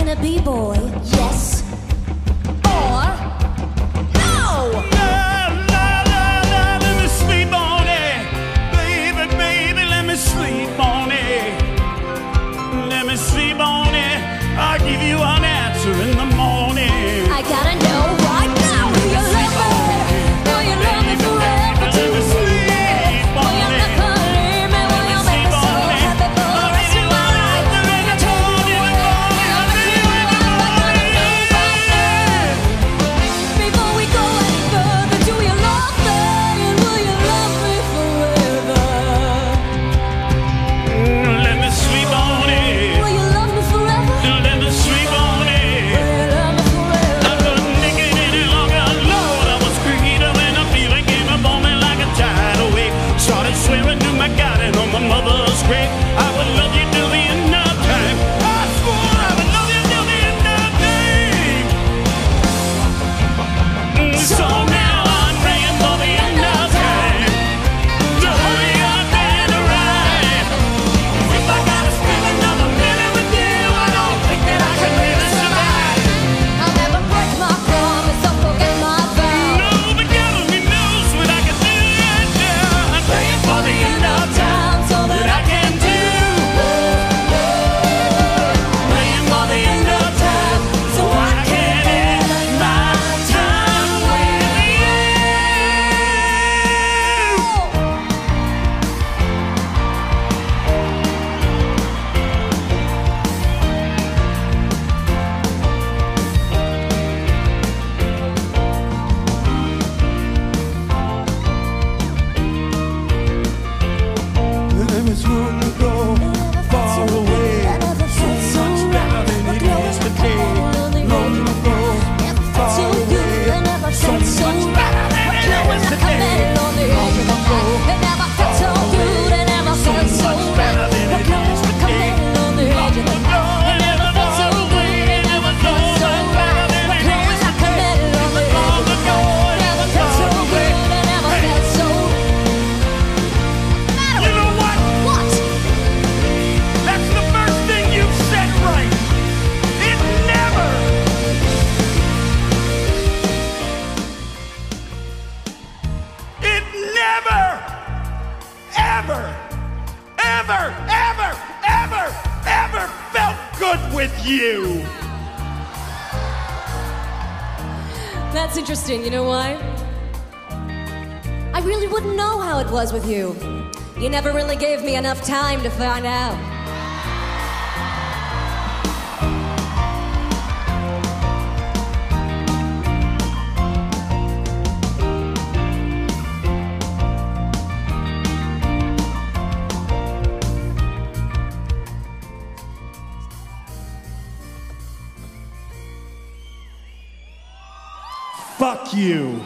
can it be, boy? Enough time to find out. Fuck you.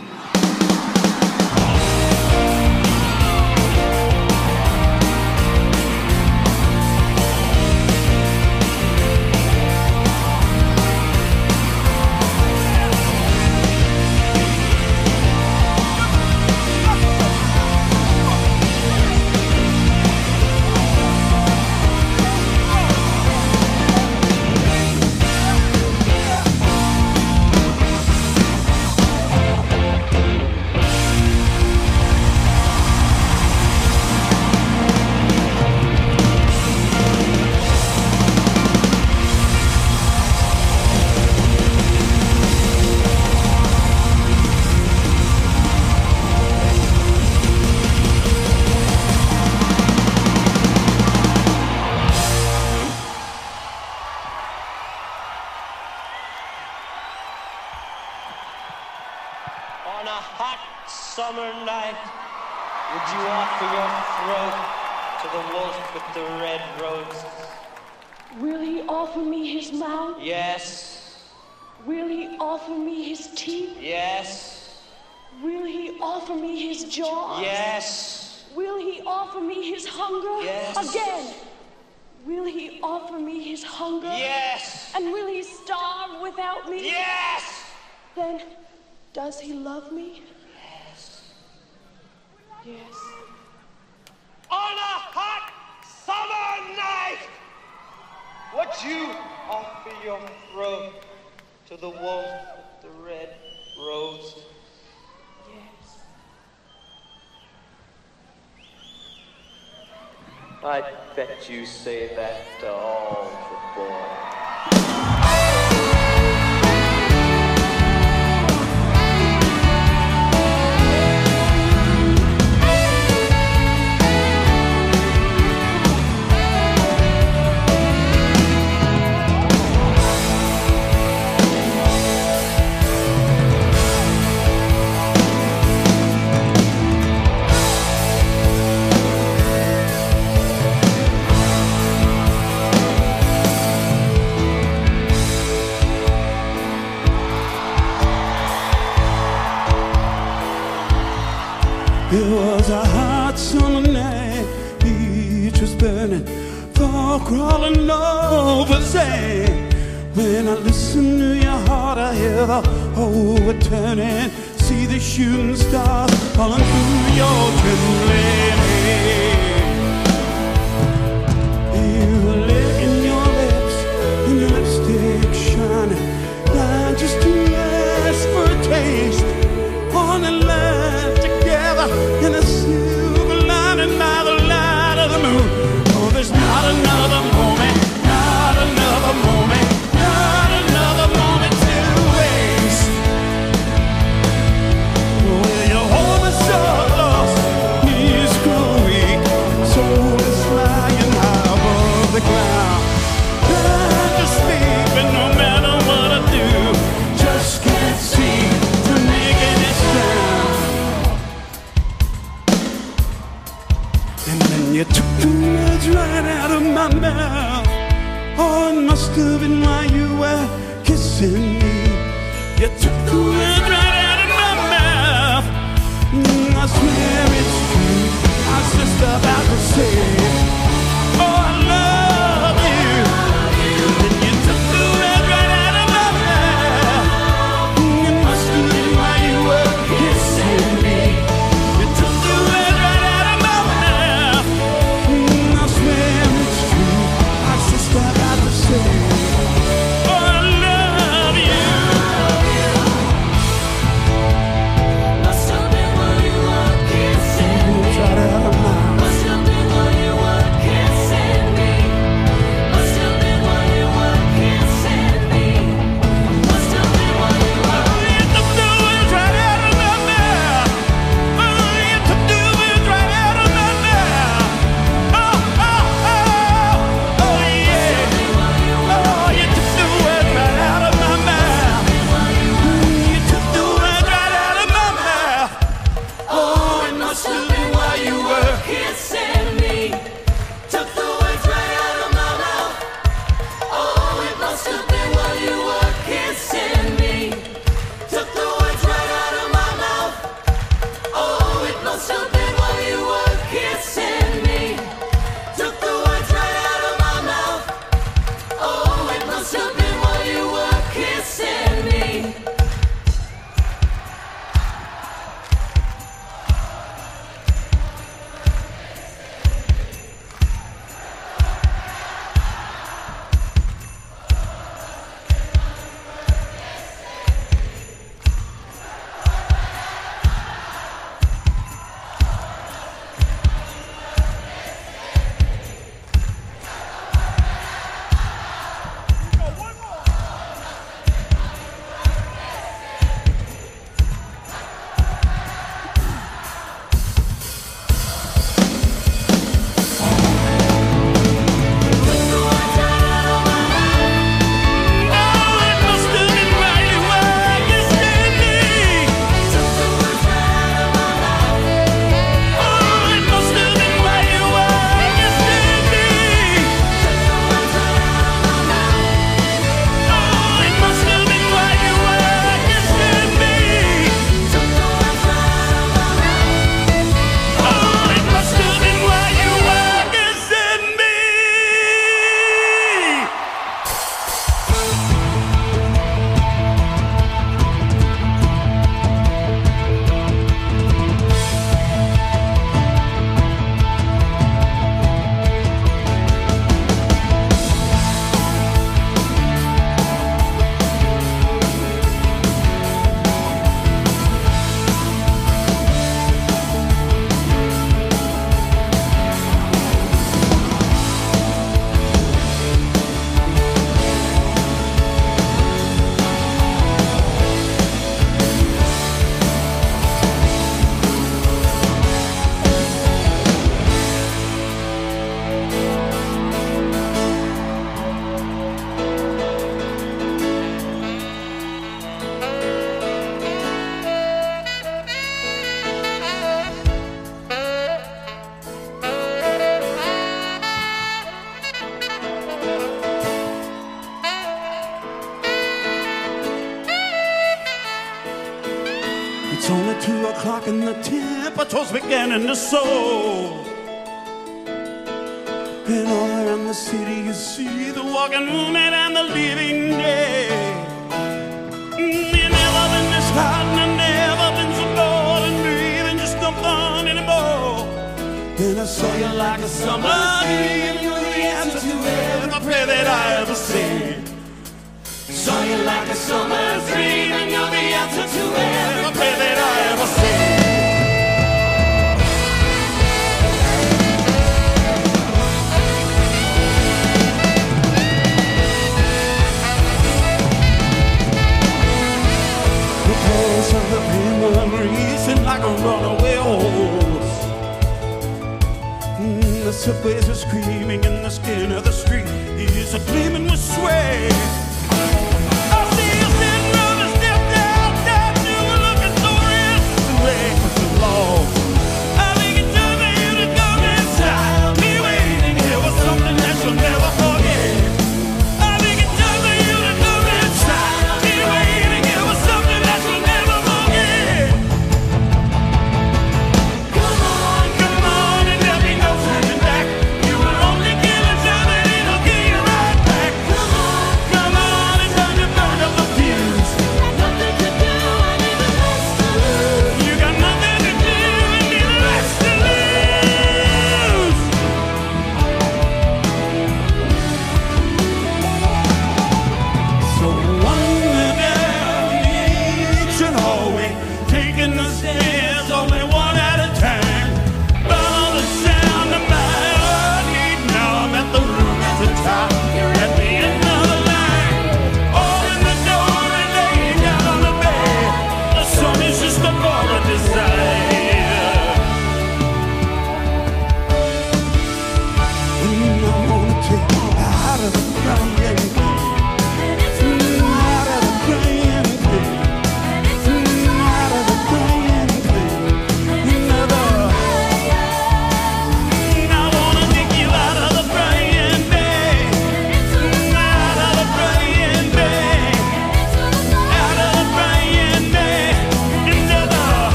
Bet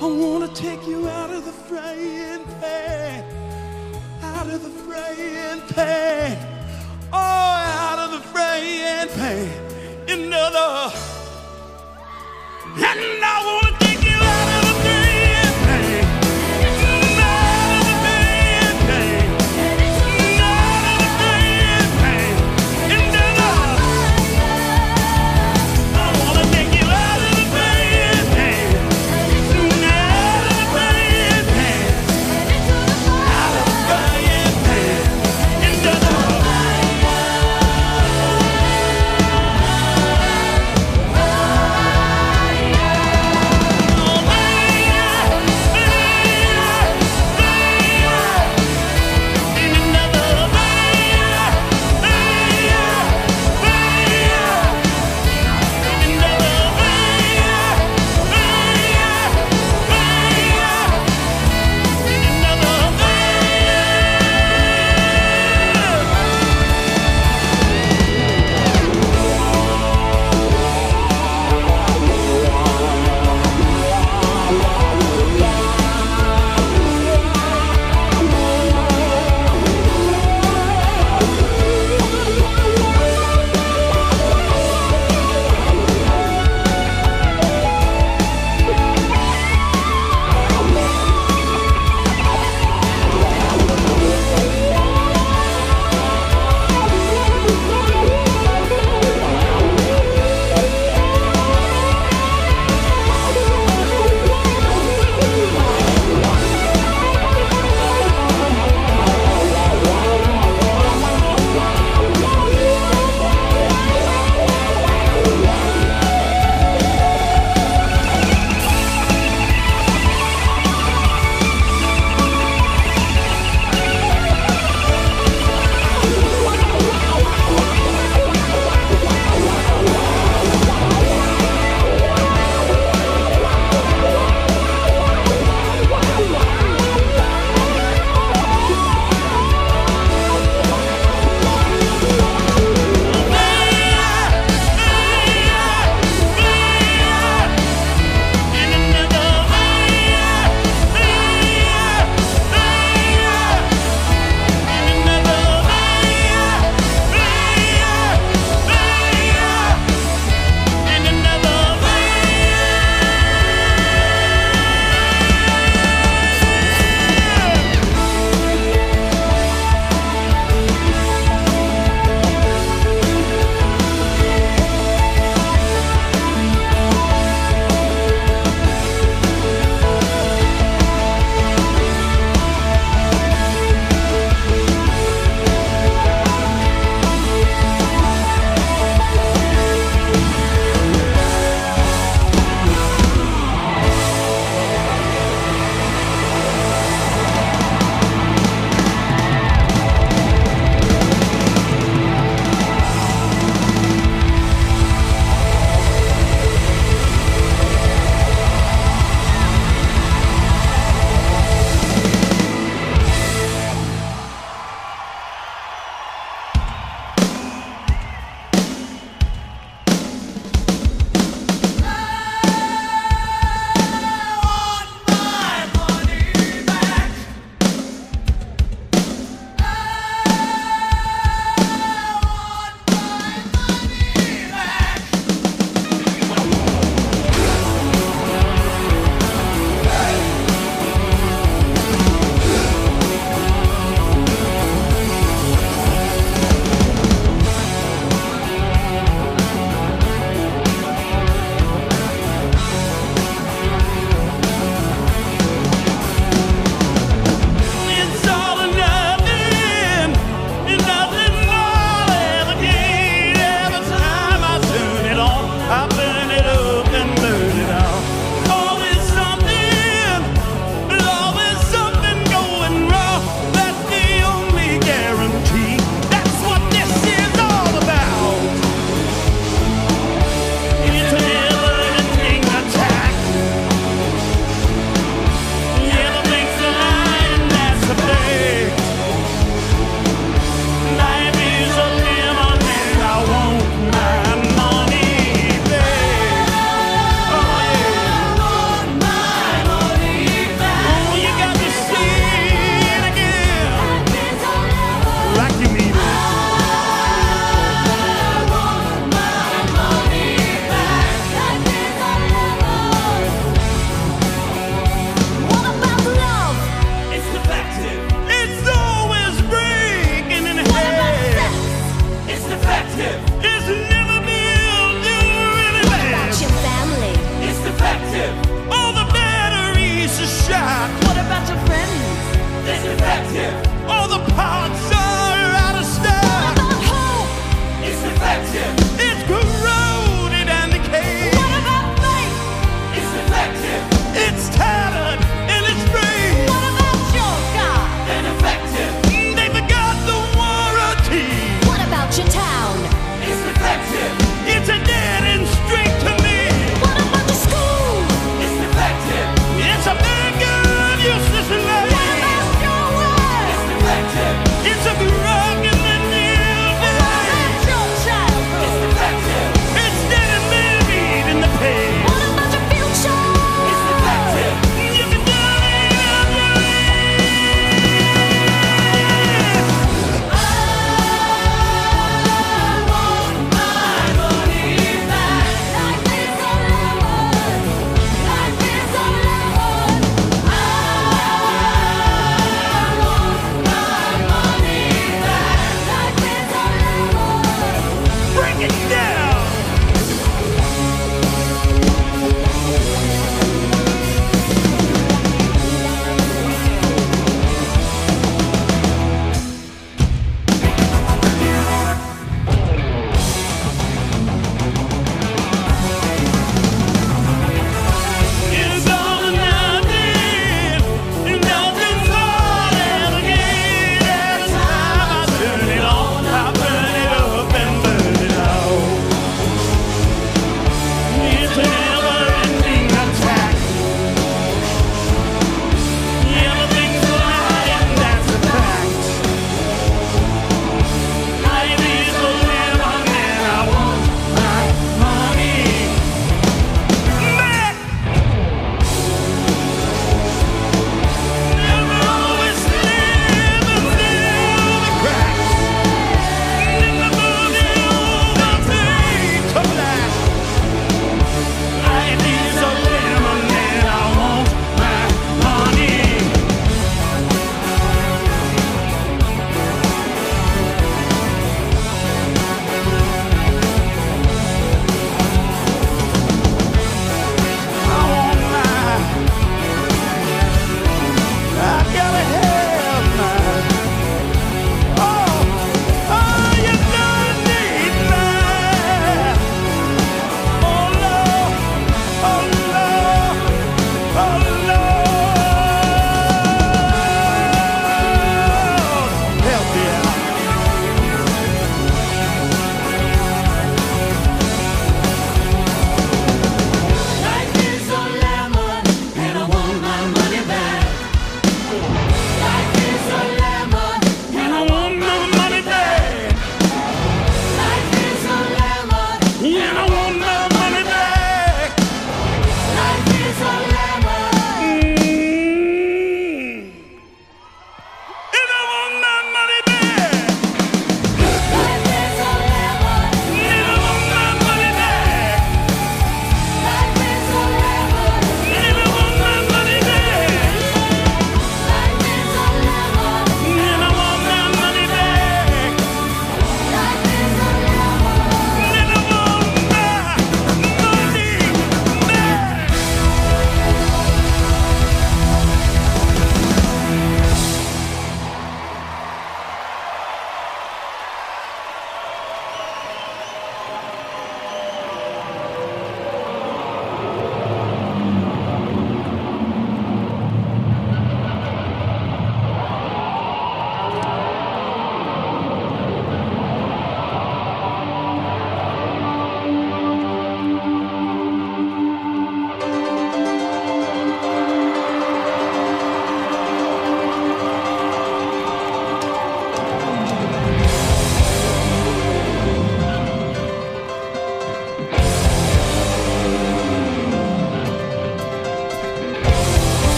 I want to take you out of the frying pan, out of the frying pan, oh, out of the frying pan, another. and I want to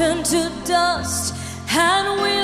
turn to dust and we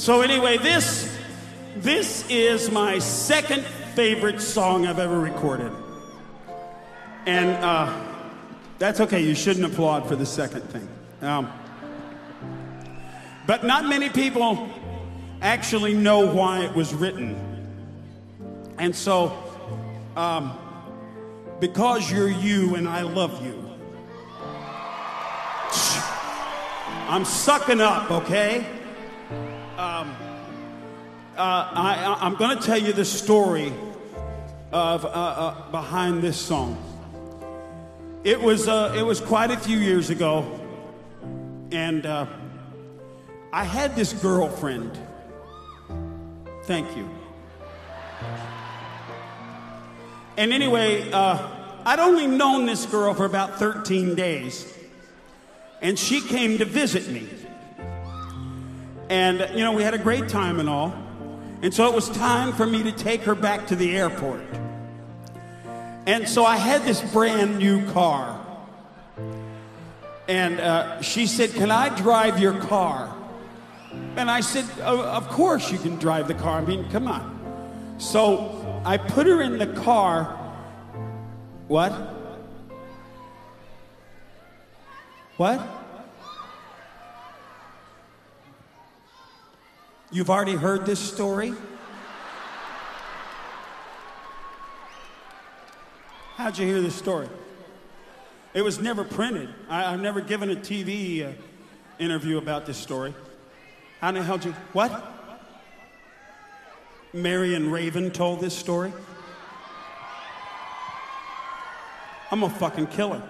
So anyway, this this is my second favorite song I've ever recorded, and uh, that's okay. You shouldn't applaud for the second thing. Um, but not many people actually know why it was written. And so, um, because you're you and I love you, I'm sucking up, okay? Uh, I, am going to tell you the story of uh, uh, behind this song. It was uh, it was quite a few years ago, and uh, I had this girlfriend. Thank you. And anyway, uh, I'd only known this girl for about 13 days, and she came to visit me. And you know, we had a great time and all. And so it was time for me to take her back to the airport. And so I had this brand new car. And uh, she said, Can I drive your car? And I said, "O- Of course you can drive the car. I mean, come on. So I put her in the car. What? What? You've already heard this story? How'd you hear this story? It was never printed. I, I've never given a TV uh, interview about this story. How the hell did you. What? Marion Raven told this story? I'm a fucking killer.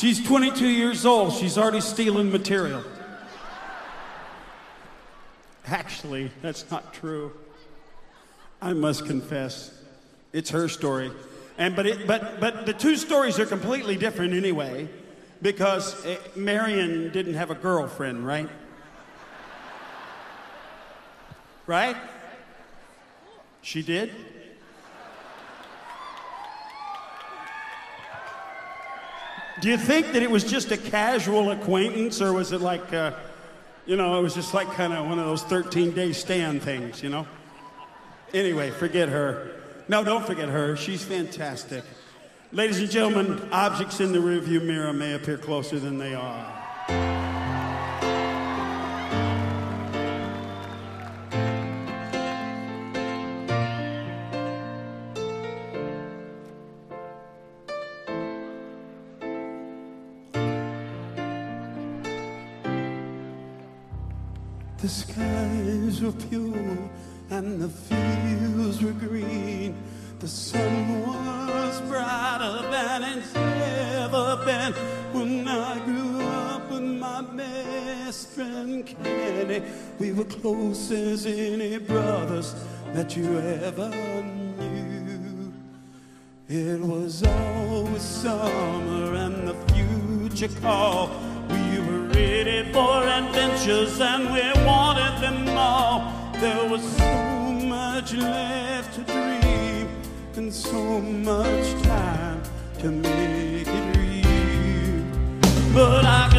She's 22 years old. She's already stealing material. Actually, that's not true. I must confess, it's her story. And but it, but but the two stories are completely different anyway, because eh, Marion didn't have a girlfriend, right? Right? She did. Do you think that it was just a casual acquaintance, or was it like, uh, you know, it was just like kind of one of those 13 day stand things, you know? Anyway, forget her. No, don't forget her. She's fantastic. Ladies and gentlemen, objects in the rearview mirror may appear closer than they are. Close as any brothers that you ever knew. It was always summer and the future called. We were ready for adventures and we wanted them all. There was so much left to dream and so much time to make it real. But I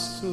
nosso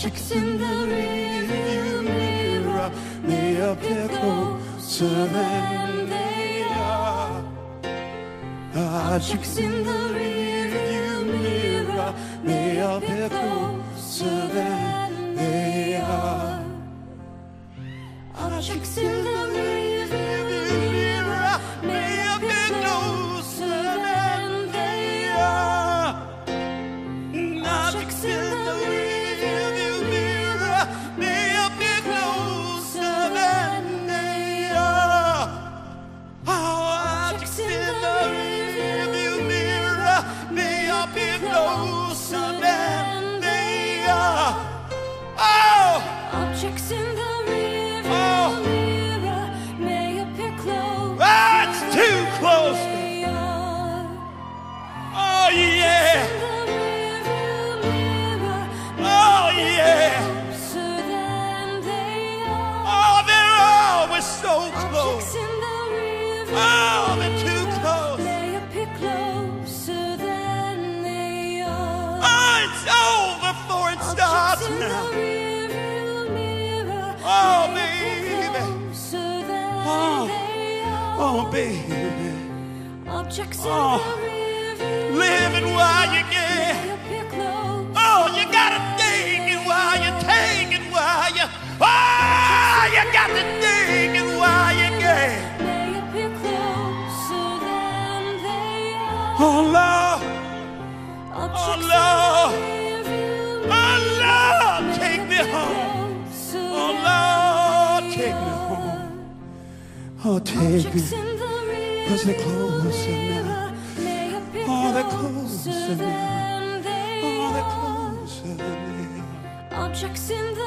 Chicks in the rearview mirror, may appear closer than they are. Our chicks in the rearview take. Cause they're closer now. Oh, they're closer now. Oh, they're closer now. Objects in the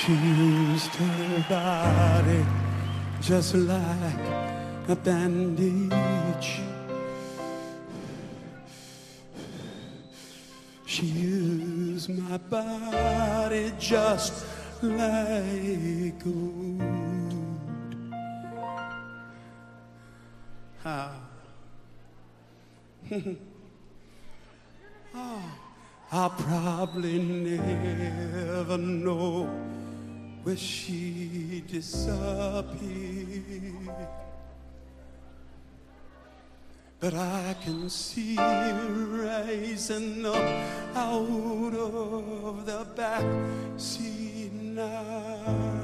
She used her body just like a bandage. She used my body just like gold. How? Ah. where she disappeared. But I can see her rising up out of the back seat now.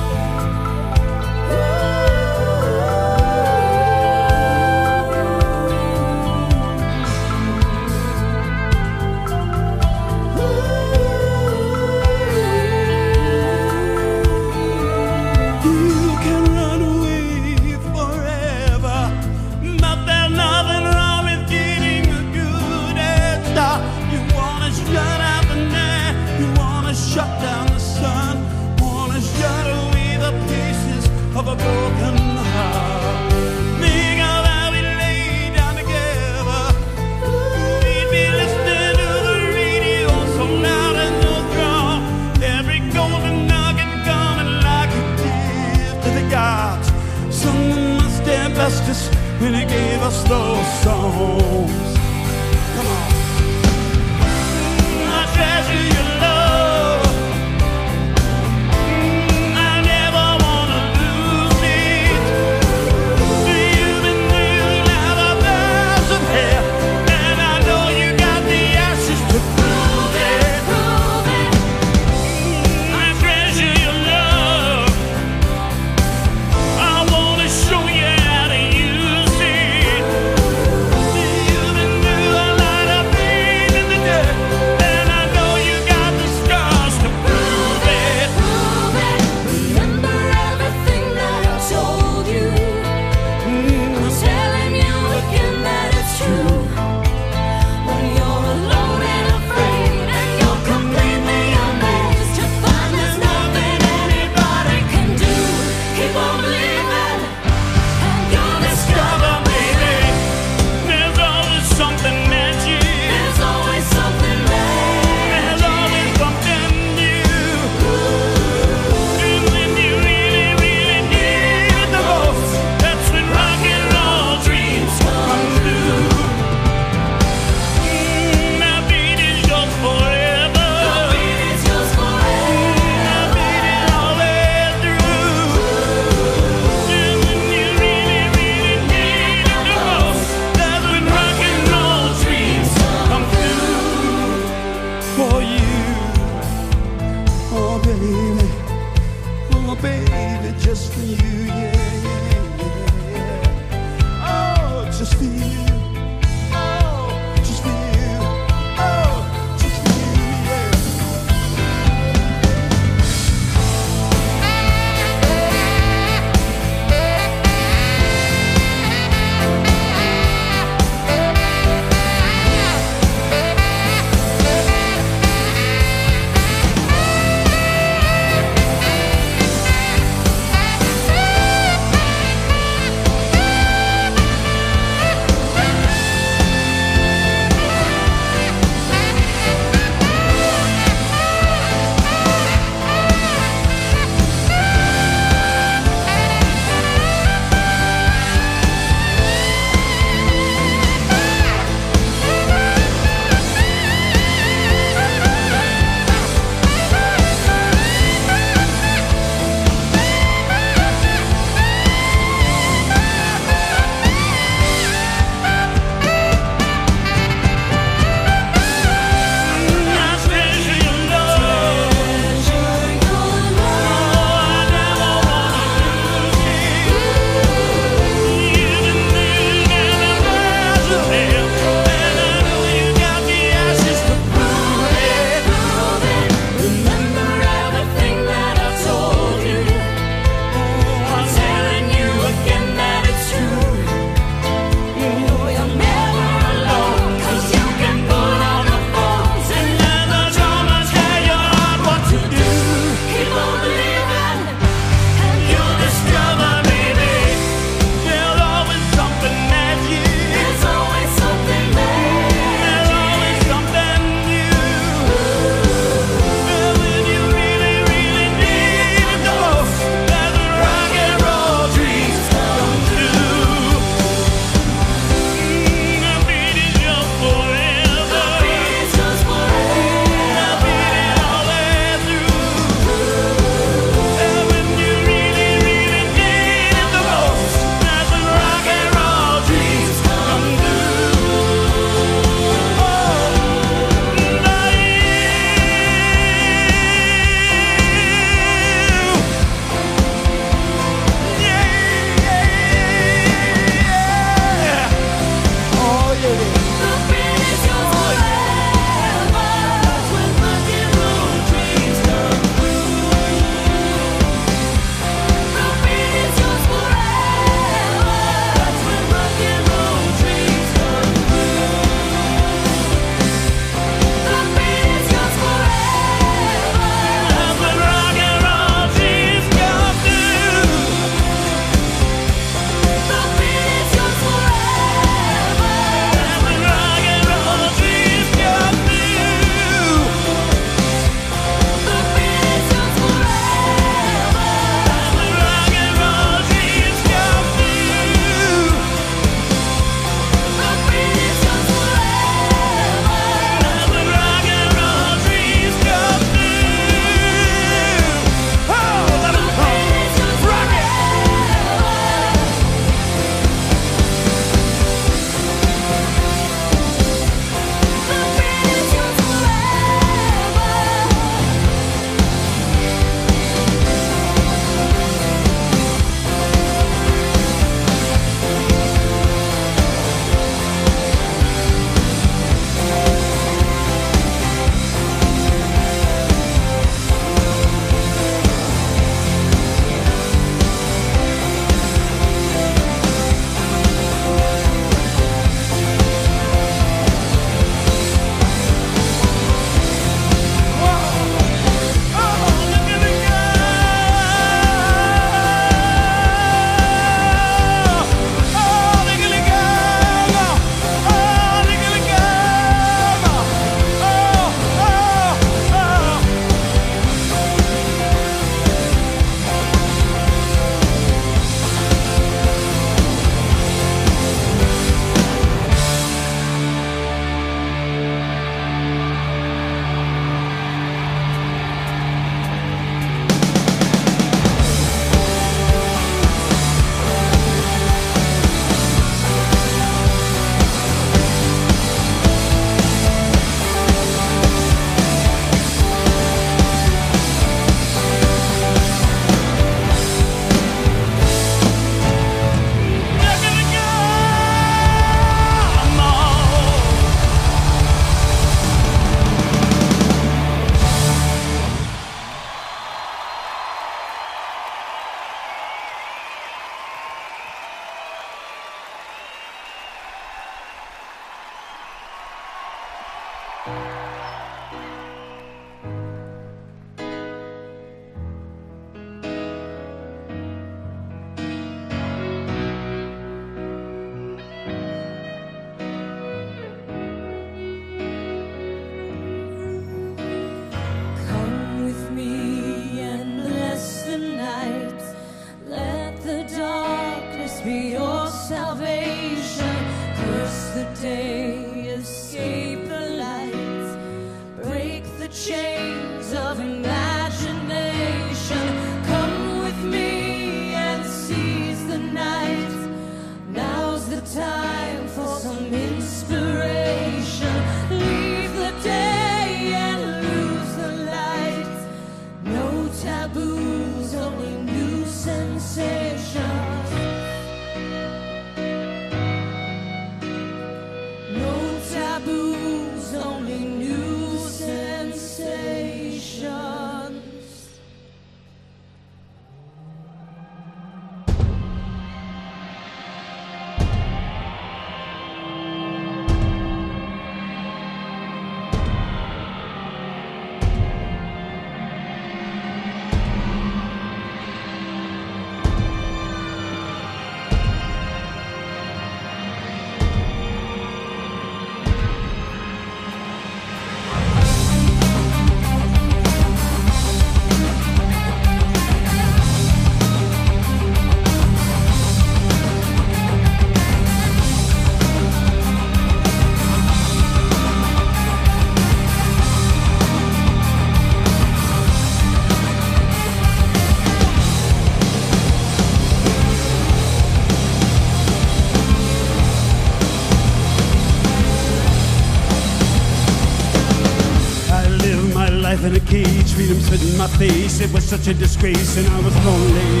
such a disgrace and I was lonely,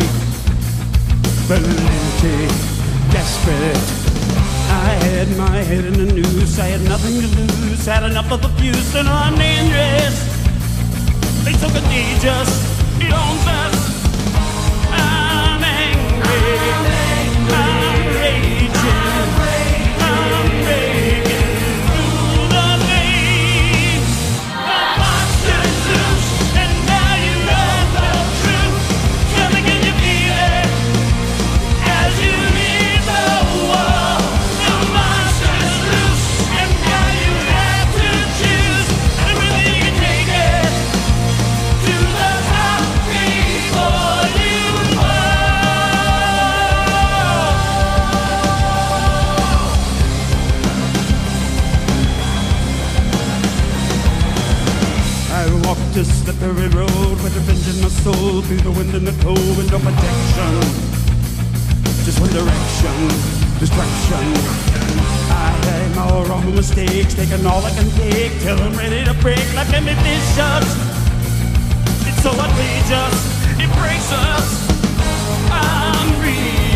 but desperate. I had my head in the noose, I had nothing to lose, had enough of abuse and I'm dangerous. They took contagious, it owns us. I'm angry, I'm raging. Bloomsbury Road With the wind in my soul Through the wind and the cold with no protection. Just one direction Distraction. I had my wrong mistakes Taking all I can take Till I'm ready to break Like an addiction It's so outrageous It breaks us. I'm reading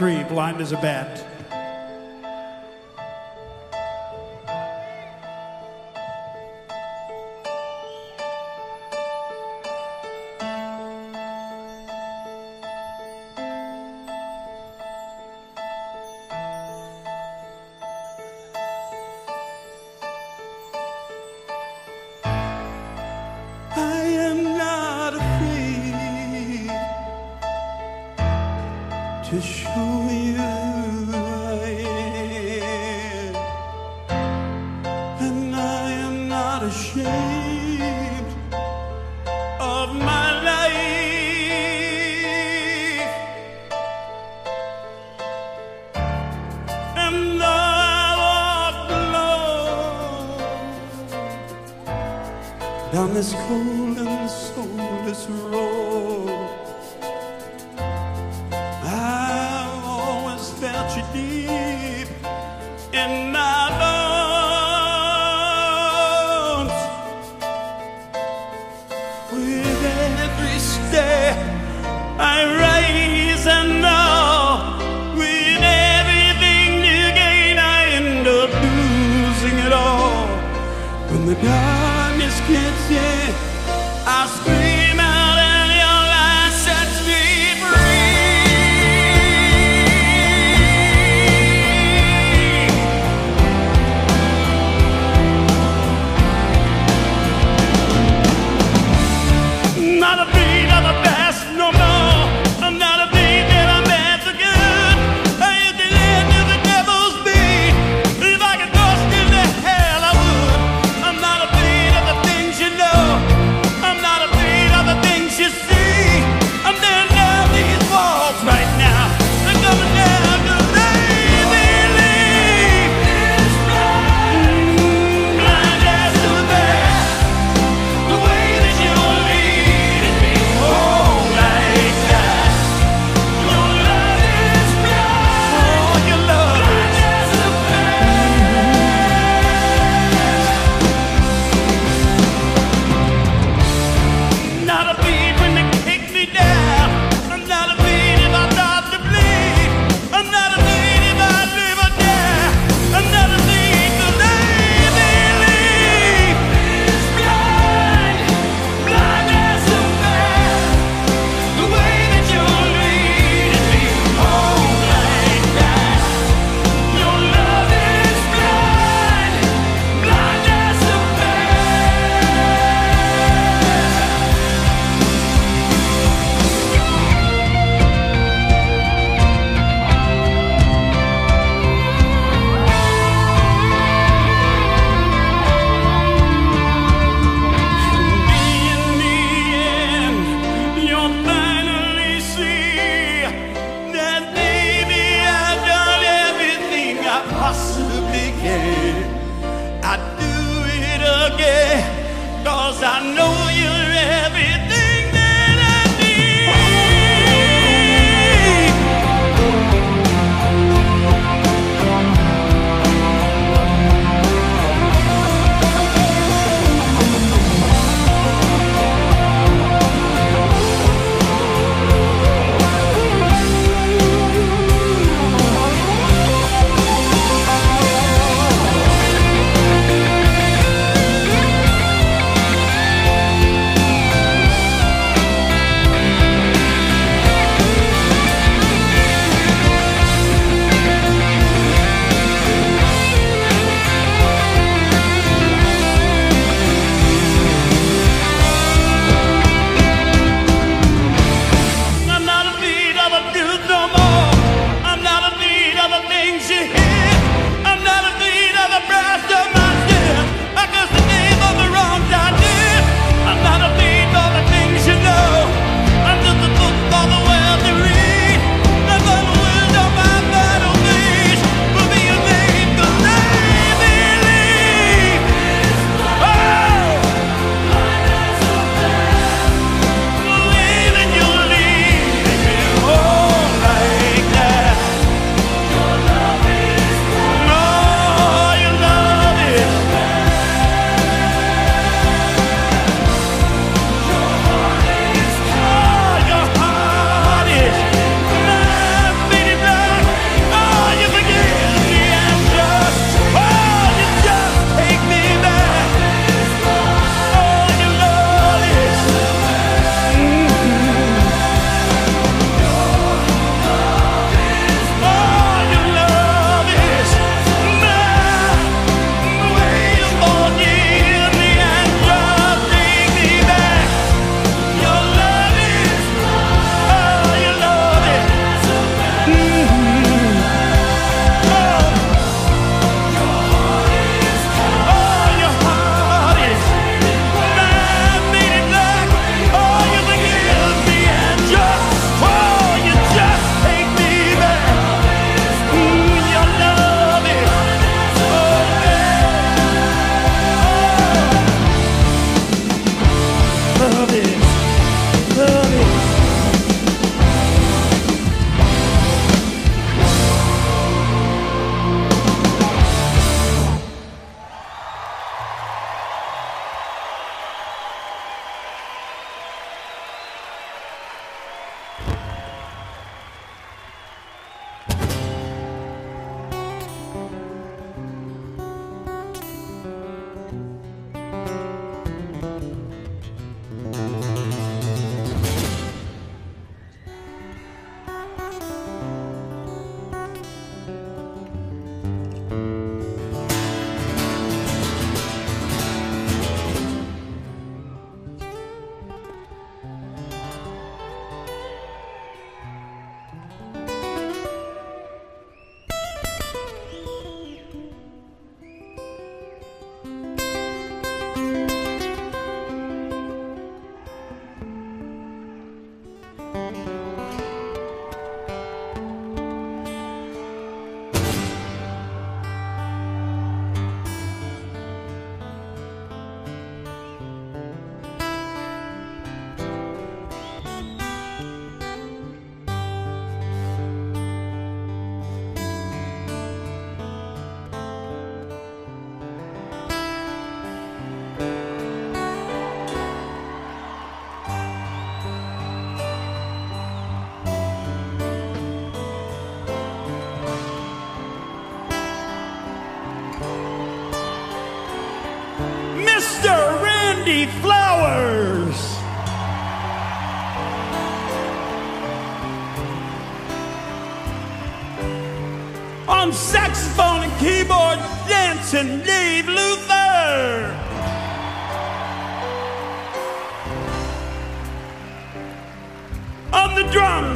L3, Blind as a Bat.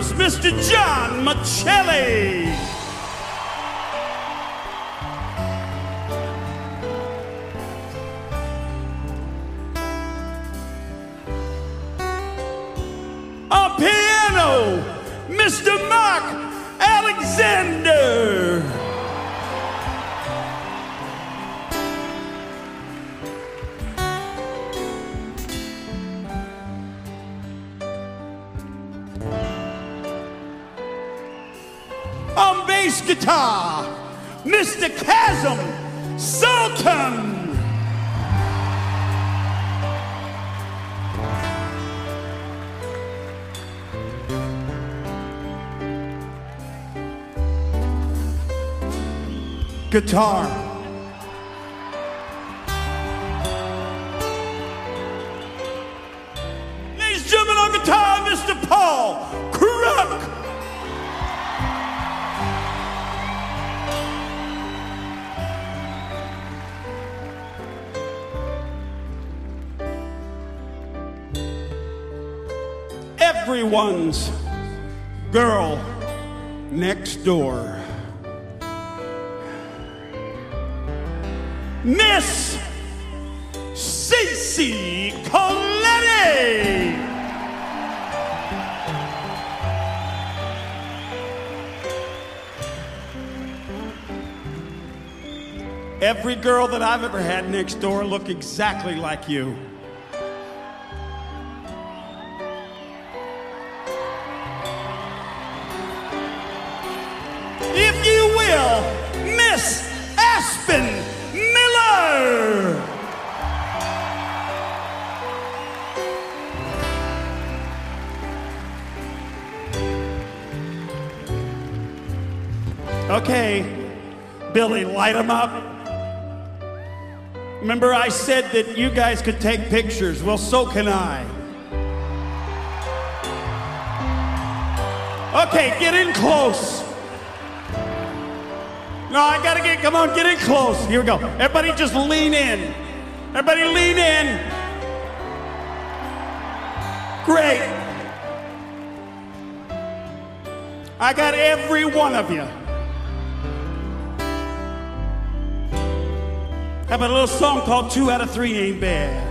Drums, Mr. John Miceli. Guitar. Ladies and gentlemen, on guitar, Mr. Paul Crook. Everyone's girl next door. Miss Cece Coletti. Every girl that I've ever had next door look exactly like you. Light them up. Remember, I said that you guys could take pictures. Well, so can I. Okay, get in close. No, I gotta get, come on, get in close. Here we go. Everybody just lean in. Everybody lean in. Great. I got every one of you. How a little song called Two Out of Three Ain't Bad?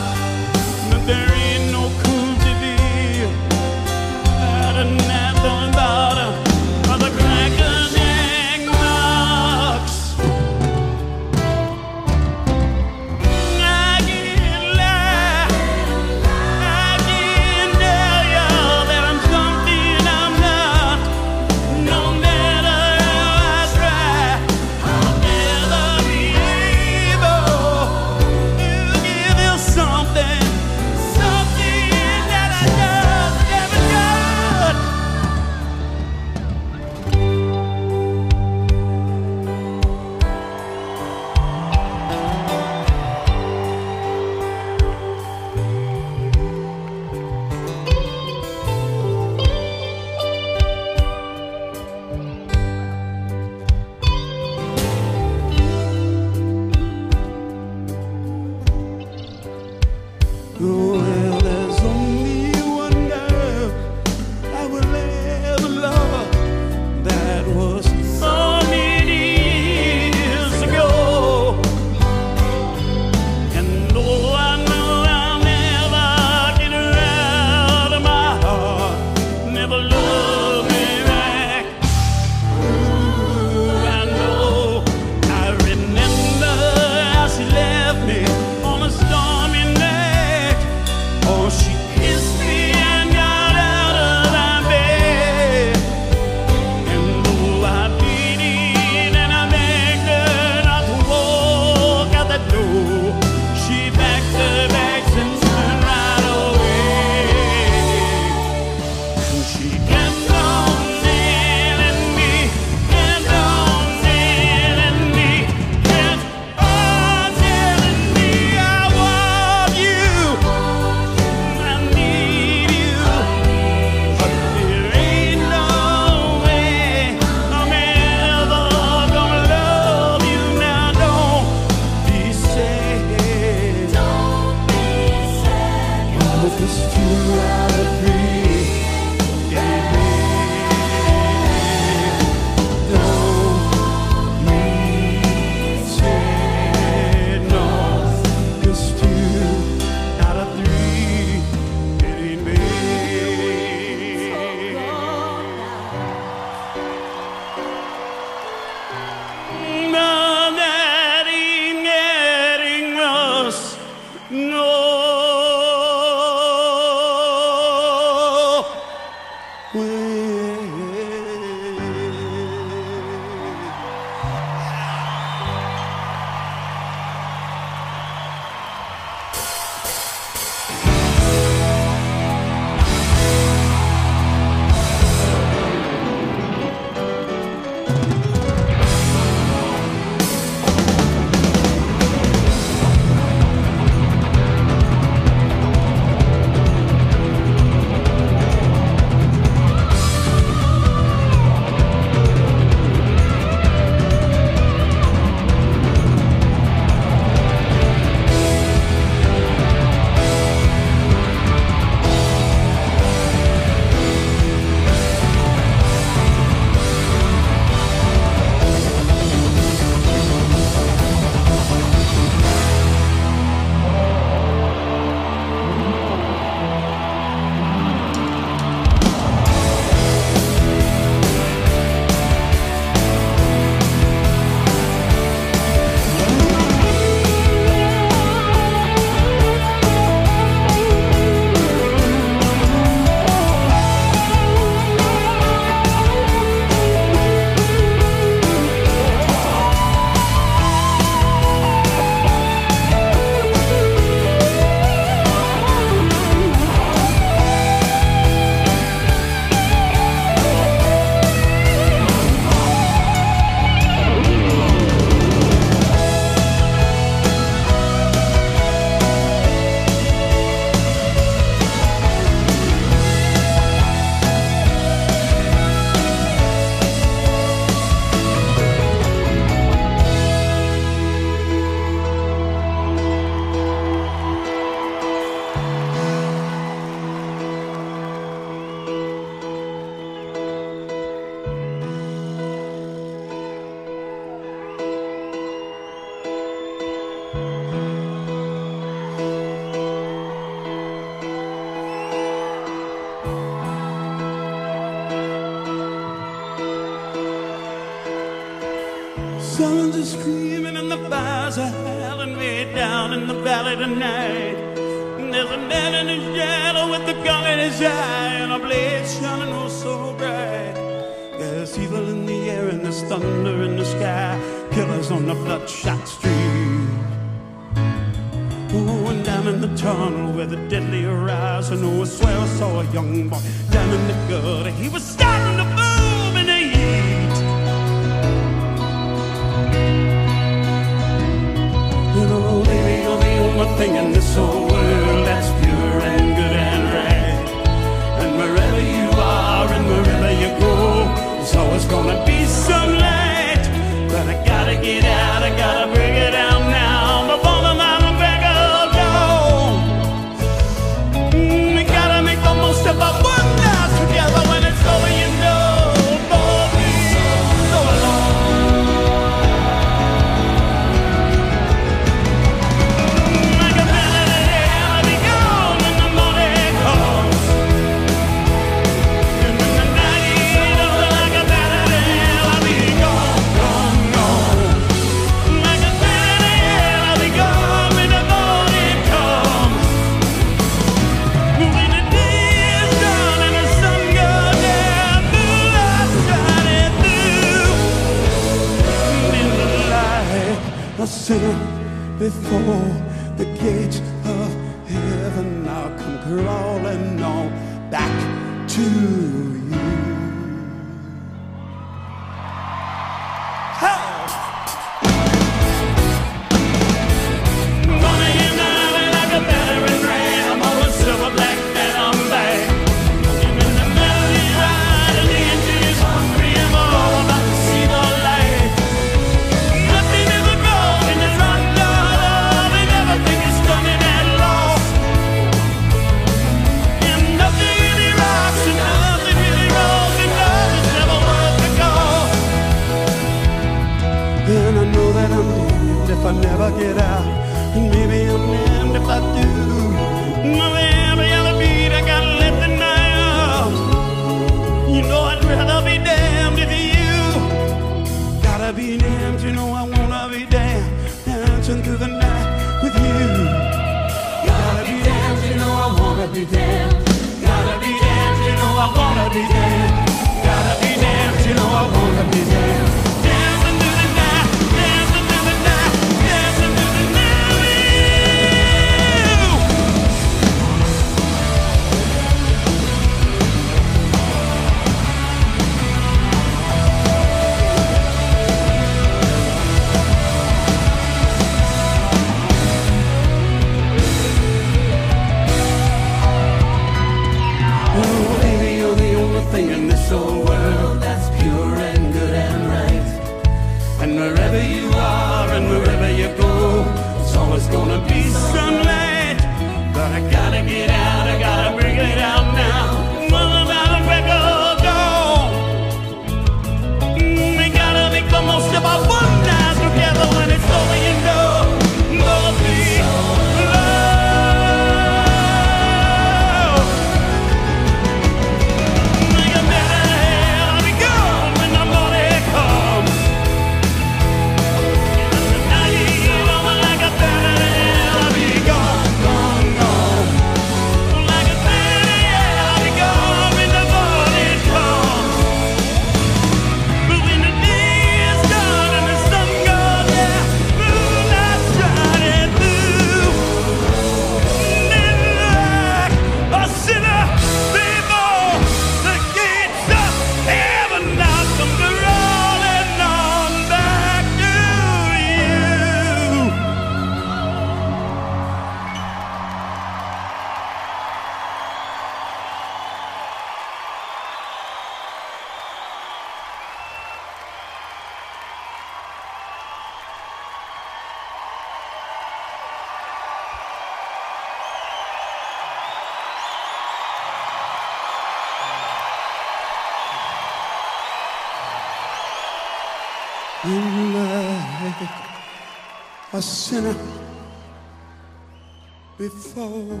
before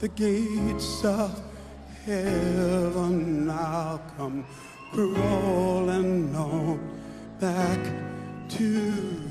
the gates of heaven. I'll come crawling on back to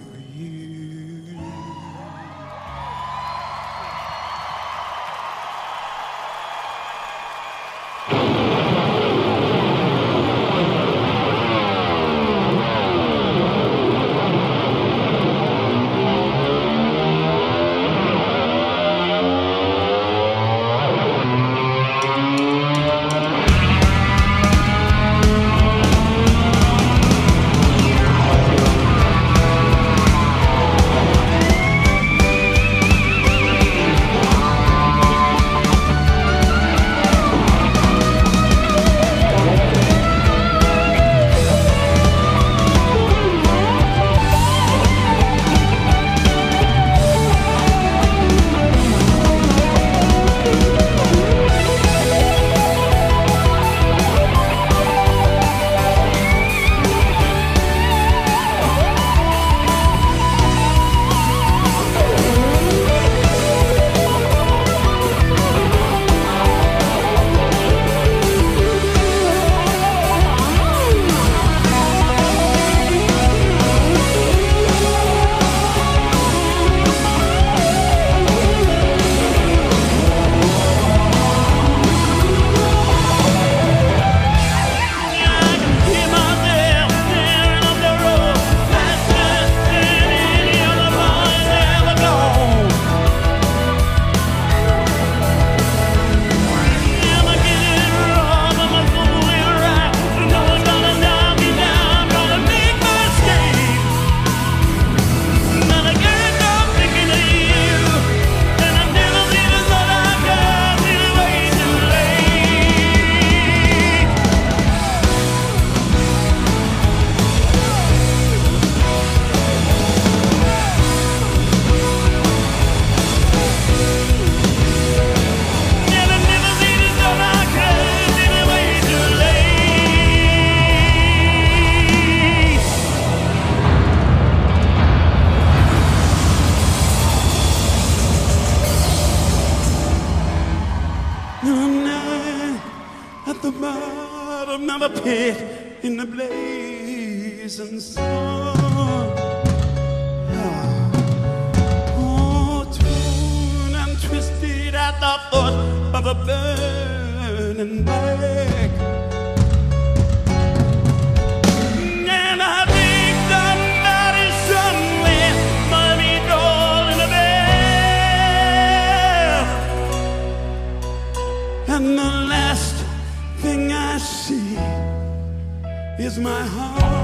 the thought of a burning back. And I think somewhere a. And the last thing I see is my heart.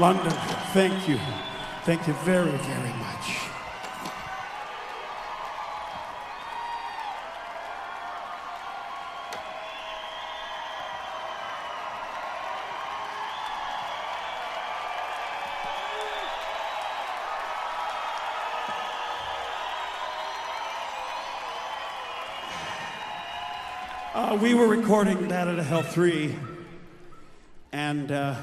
London, thank you. Thank you very, very much. Uh, we were recording Data to Hell 3, and uh,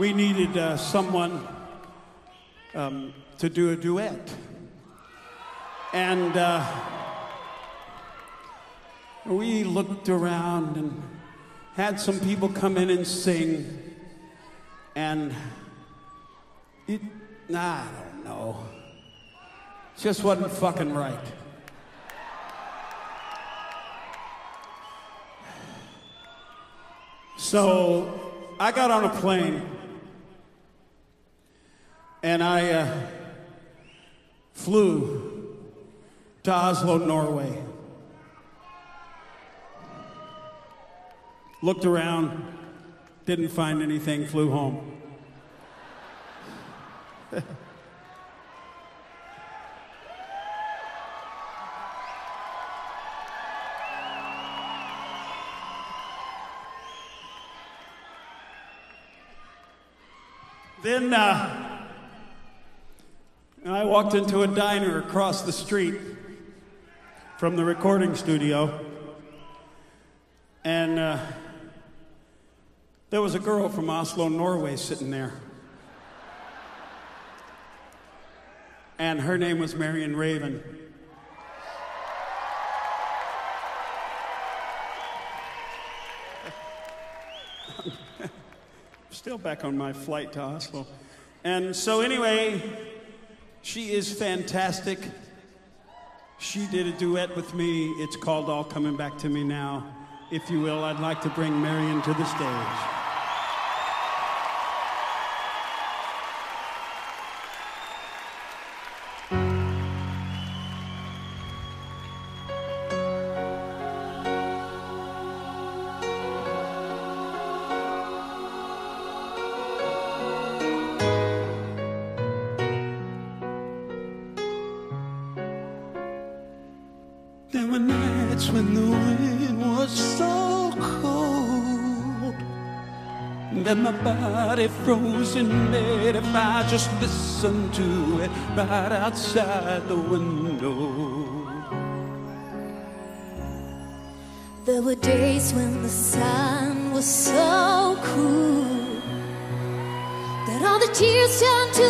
we needed uh, someone um, to do a duet. And uh, we looked around and had some people come in and sing. And it, nah, I don't know. Just wasn't fucking right. So I got on a plane and I uh, flew to Oslo, Norway. Looked around, didn't find anything, flew home. Then uh, I walked into a diner across the street from the recording studio, and uh, there was a girl from Oslo, Norway, sitting there. And her name was Marion Raven. Still back on my flight to Oslo. And so, anyway, she is fantastic. She did a duet with me. It's called All Coming Back to Me Now. If you will, I'd like to bring Marion to the stage. lives in it if I just listen to it right outside the window. There were days when the sun was so cruel that all the tears turned to